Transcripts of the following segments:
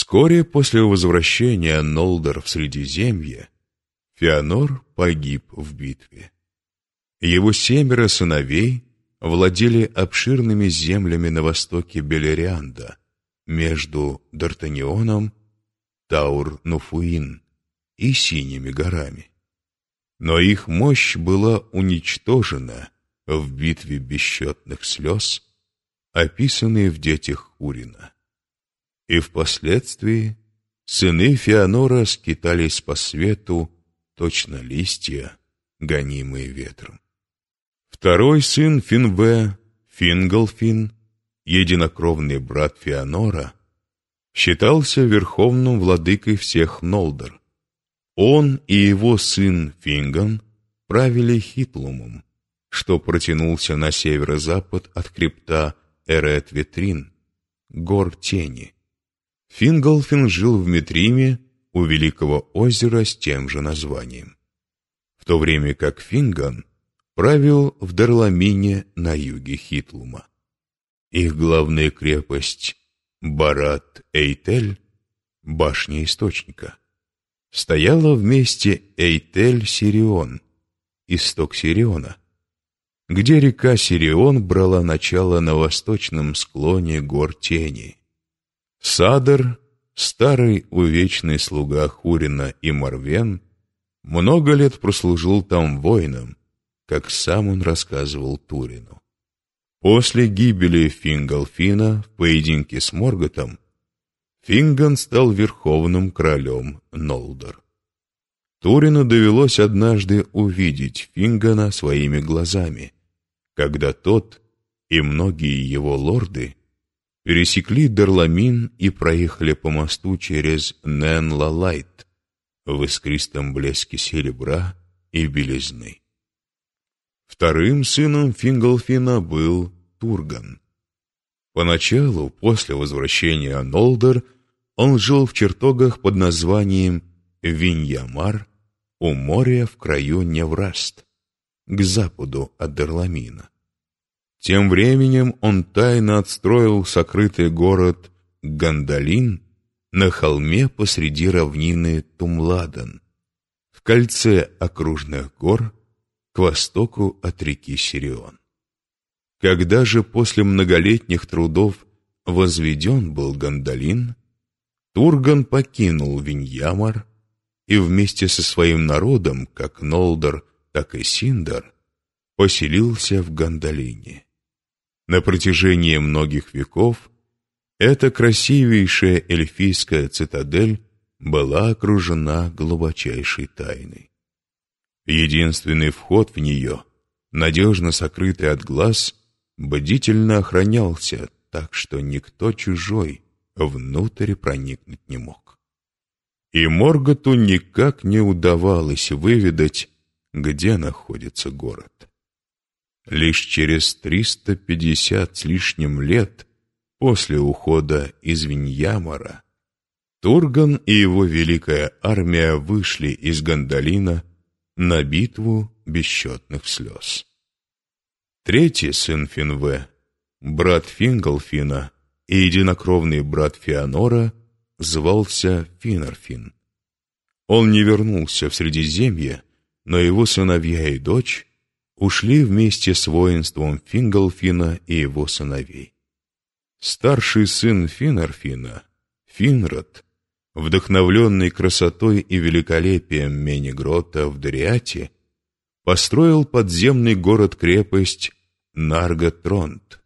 Вскоре после возвращения Нолдор в Средиземье Феонор погиб в битве. Его семеро сыновей владели обширными землями на востоке Белерианда, между Д'Артанионом, Таур-Нуфуин и Синими горами. Но их мощь была уничтожена в битве бесчетных слез, описанной в детях Урина. И впоследствии сыны Феонора скитались по свету, точно листья, гонимые ветром. Второй сын Финве, Фингалфин, единокровный брат Феонора, считался верховным владыкой всех Нолдор. Он и его сын Финган правили Хитлумом, что протянулся на северо-запад от крипта Эрет-Витрин, гор Тени. Фингалфин жил в Метриме у Великого озера с тем же названием, в то время как Финган правил в Дарламине на юге Хитлума. Их главная крепость Барат-Эйтель, башня источника, стояла вместе Эйтель-Сирион, исток Сириона, где река Сирион брала начало на восточном склоне гор Тени. Садр, старый увечный слуга Хурина и Марвен, много лет прослужил там воином, как сам он рассказывал Турину. После гибели Фингалфина в поединке с Морготом Финган стал верховным королем Нолдор. Турину довелось однажды увидеть Фингана своими глазами, когда тот и многие его лорды пересекли Дарламин и проехали по мосту через Нен-Лалайт в искристом блеске серебра и белизны. Вторым сыном Фингалфина был Турган. Поначалу, после возвращения Нолдер, он жил в чертогах под названием Виньямар у моря в краю Невраст, к западу от Дерламина. Тем временем он тайно отстроил сокрытый город Гандалин на холме посреди равнины Тумладан, в кольце окружных гор, к востоку от реки Сирион. Когда же после многолетних трудов возведен был Гандалин, Турган покинул Виньямар и вместе со своим народом, как Нолдор, так и Синдар, поселился в Гандалине. На протяжении многих веков эта красивейшая эльфийская цитадель была окружена глубочайшей тайной. Единственный вход в нее, надежно сокрытый от глаз, бдительно охранялся, так что никто чужой внутрь проникнуть не мог. И Морготу никак не удавалось выведать, где находится город. Лишь через триста пятьдесят с лишним лет после ухода из Виньямара Турган и его великая армия вышли из Гандалина на битву бесчетных слез. Третий сын Финве, брат Фингалфина и единокровный брат Феонора, звался Финарфин. Он не вернулся в Средиземье, но его сыновья и дочь ушли вместе с воинством Фингалфина и его сыновей. Старший сын Финарфина, Финрод, вдохновленный красотой и великолепием Менегрота в Дориате, построил подземный город-крепость Нарготронт,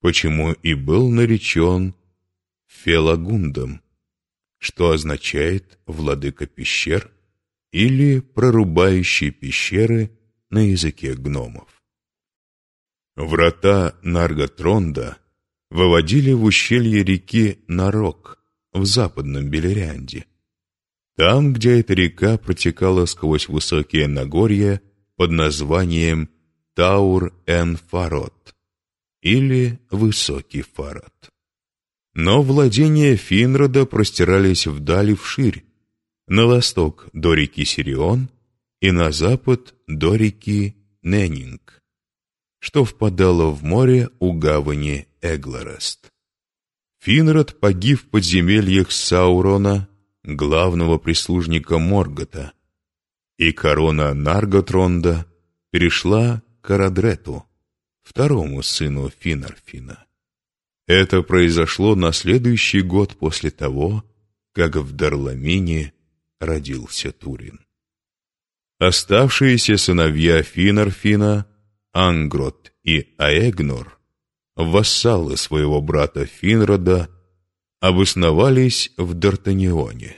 почему и был наречен Фелагундом, что означает «владыка пещер» или «прорубающий пещеры» на языке гномов. Врата Нарготронда выводили в ущелье реки Нарок – в западном Белерянде. Там, где эта река протекала сквозь высокие Нагорья под названием Таур-эн-Фарот или Высокий Фарот. Но владения Финрода простирались вдали вширь, на восток до реки Сирион и на запад до реки Ненинг, что впадало в море у гавани Эгларест. Финрод погиб в подземельях Саурона, главного прислужника Моргота, и корона Нарготронда перешла к Арадрету, второму сыну Финарфина. Это произошло на следующий год после того, как в Дарламине родился Турин. Оставшиеся сыновья Финарфина, Ангрот и Аэгнор, вассалы своего брата Финрода, обосновались в Д'Артанионе.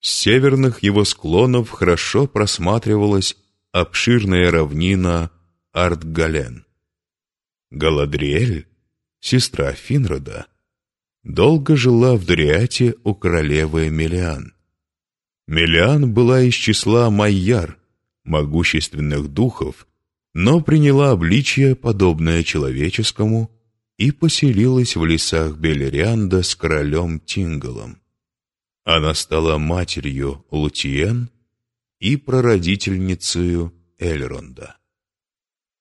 С северных его склонов хорошо просматривалась обширная равнина Артгален. Галадриэль, сестра Финрода, долго жила в Дориате у королевы Мелиан. Мелиан была из числа Майяр, могущественных духов, но приняла обличье, подобное человеческому, и поселилась в лесах Белерианда с королем Тингалом. Она стала матерью Лутиен и прародительницей Эльронда.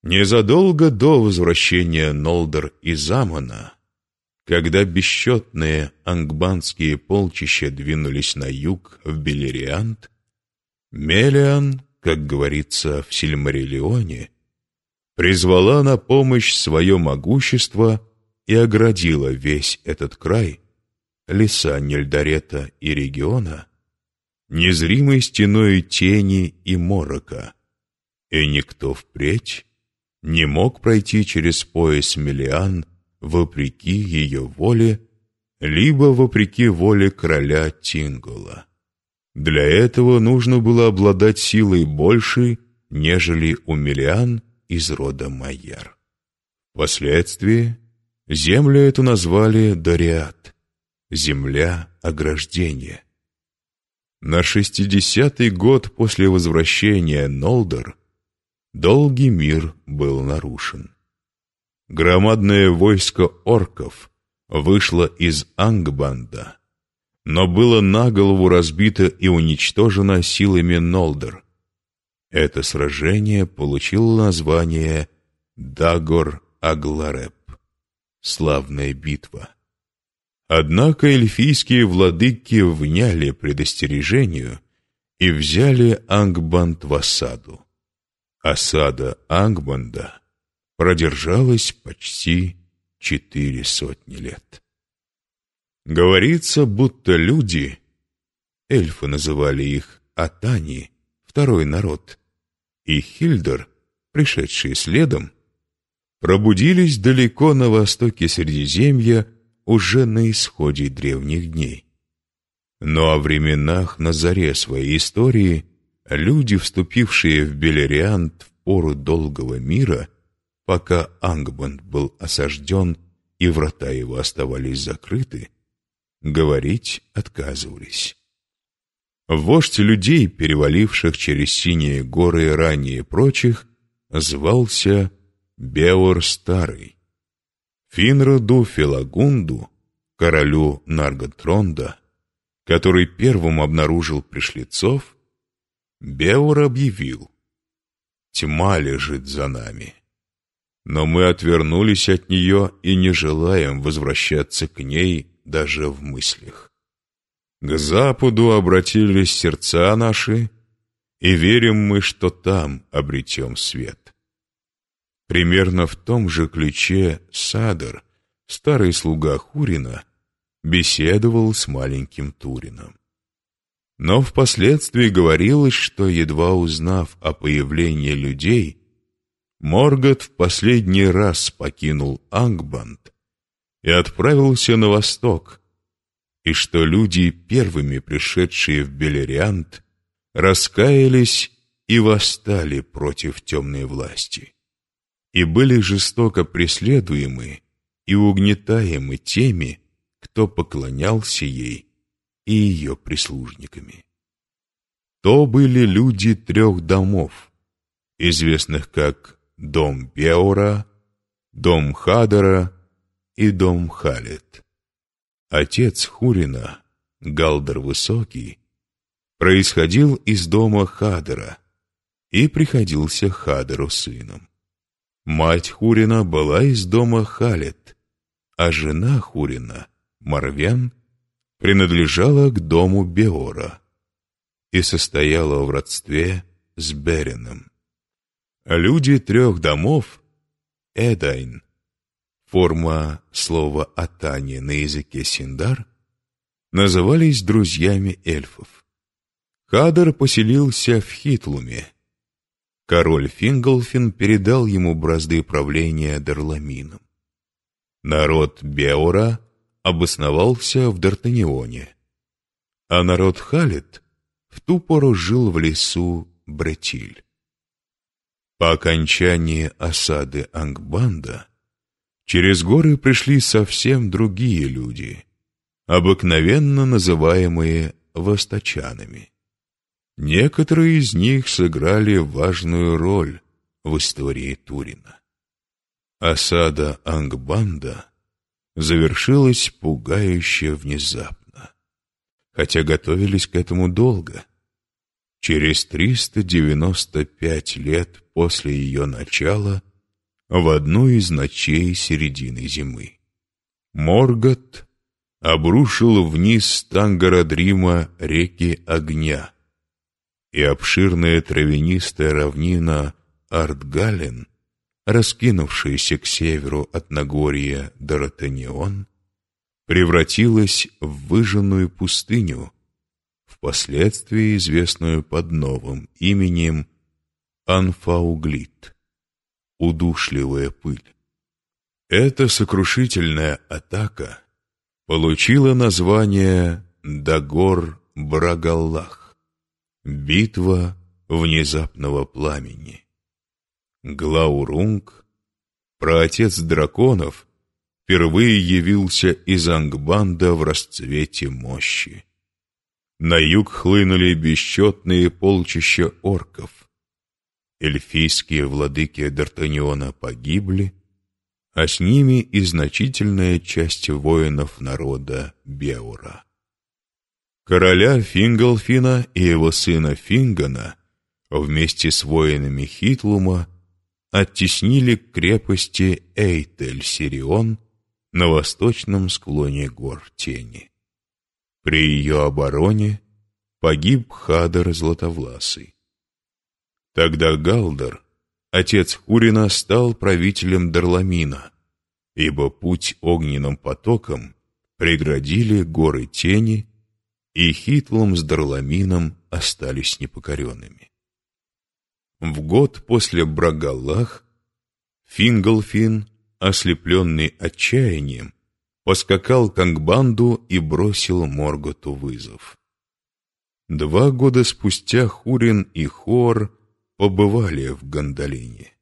Незадолго до возвращения Нолдор из Амона, когда бесчетные ангбанские полчища двинулись на юг в Белериант, Мелиан, как говорится в Сильмариллионе, призвала на помощь свое могущество и оградила весь этот край, леса Нельдарета и региона, незримой стеной тени и морока, и никто впредь не мог пройти через пояс Мелиан вопреки ее воле, либо вопреки воле короля Тингола. Для этого нужно было обладать силой большей, нежели у Мелиан из рода Майяр. Впоследствии землю эту назвали Дориат, земля ограждения. На шестидесятый год после возвращения Нолдор долгий мир был нарушен. Громадное войско орков вышло из Ангбанда, но было наголову разбито и уничтожено силами Нолдор, это сражение получило название Дагор-Аглареп — «Славная битва». Однако эльфийские владыки вняли предостережению и взяли Ангбанд в осаду. Осада Ангбанда продержалась почти четыре сотни лет. Говорится, будто люди, эльфы называли их Атани, второй народ, и Хильдер, пришедшие следом, пробудились далеко на востоке Средиземья уже на исходе древних дней. Но о временах на заре своей истории люди, вступившие в Белериант в пору долгого мира, пока Ангбанд был осажден и врата его оставались закрыты, говорить отказывались. Вождь людей, переваливших через синие горы ранее прочих, звался Беор Старый. Финроду Филагунду, королю Нарготронда, который первым обнаружил пришлицов, Беор объявил, «Тьма лежит за нами, но мы отвернулись от нее и не желаем возвращаться к ней даже в мыслях. К западу обратились сердца наши, и верим мы, что там обретем свет. Примерно в том же ключе Садр, старый слуга Хурина, беседовал с маленьким Турином. Но впоследствии говорилось, что, едва узнав о появлении людей, Моргот в последний раз покинул Ангбанд и отправился на восток, и что люди, первыми пришедшие в Белериант, раскаялись и восстали против темной власти, и были жестоко преследуемы и угнетаемы теми, кто поклонялся ей и ее прислужниками. То были люди трех домов, известных как Дом Беора, Дом Хадара и Дом Халет. Отец Хурина, Галдер Высокий, происходил из дома Хадера и приходился Хадеру сыном. Мать Хурина была из дома Халет, а жена Хурина, Марвен принадлежала к дому Беора и состояла в родстве с Берином. Люди трех домов — Эдайн, форма слова «атани» на языке синдар, назывались друзьями эльфов. Хадер поселился в Хитлуме. Король Финголфин передал ему бразды правления Дарламином. Народ Беора обосновался в Д'Артанионе, а народ Халет в ту пору жил в лесу Бретиль. По окончании осады Ангбанда через горы пришли совсем другие люди, обыкновенно называемые восточанами. Некоторые из них сыграли важную роль в истории Турина. Осада Ангбанда завершилась пугающе внезапно, хотя готовились к этому долго. Через 395 лет после ее начала в одну из ночей середины зимы. Моргот обрушил вниз с Тангарадрима реки огня, и обширная травянистая равнина Артгален раскинувшаяся к северу от Нагорья Доротанион, превратилась в выжженную пустыню, впоследствии известную под новым именем Анфауглит, удушливая пыль. Эта сокрушительная атака получила название Дагор-Брагаллах, битва внезапного пламени. Глаурунг, праотец драконов, впервые явился из Ангбанда в расцвете мощи. На юг хлынули бесчетные полчища орков. Эльфийские владыки Д'Артаниона погибли, а с ними и значительная часть воинов народа Беура. Короля Фингалфина и его сына Фингана вместе с воинами Хитлума оттеснили к крепости Эйтель-Сирион на восточном склоне гор Тени. При ее обороне погиб Хадер Златовласый. Тогда Галдер, отец Хурина, стал правителем Дарламина, ибо путь огненным потоком преградили горы Тени, и Хитлом с Дарламином остались непокоренными. В год после Брагаллах Фингалфин, ослепленный отчаянием, поскакал к Ангбанду и бросил Морготу вызов. Два года спустя Хурин и Хор побывали в Гандалине.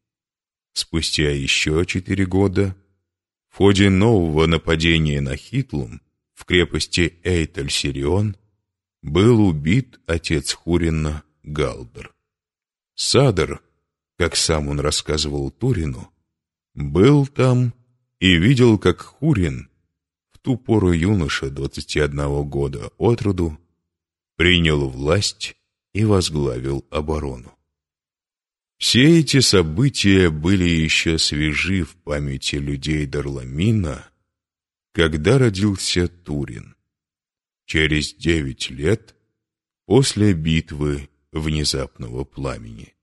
Спустя еще четыре года, в ходе нового нападения на Хитлум в крепости Эйтель-Сирион, был убит отец Хурина Галдер. Садр, как сам он рассказывал Турину, был там и видел, как Хурин, ту пору юноша 21 года от роду, принял власть и возглавил оборону. Все эти события были еще свежи в памяти людей Дарламина, когда родился Турин. Через девять лет после битвы внезапного пламени.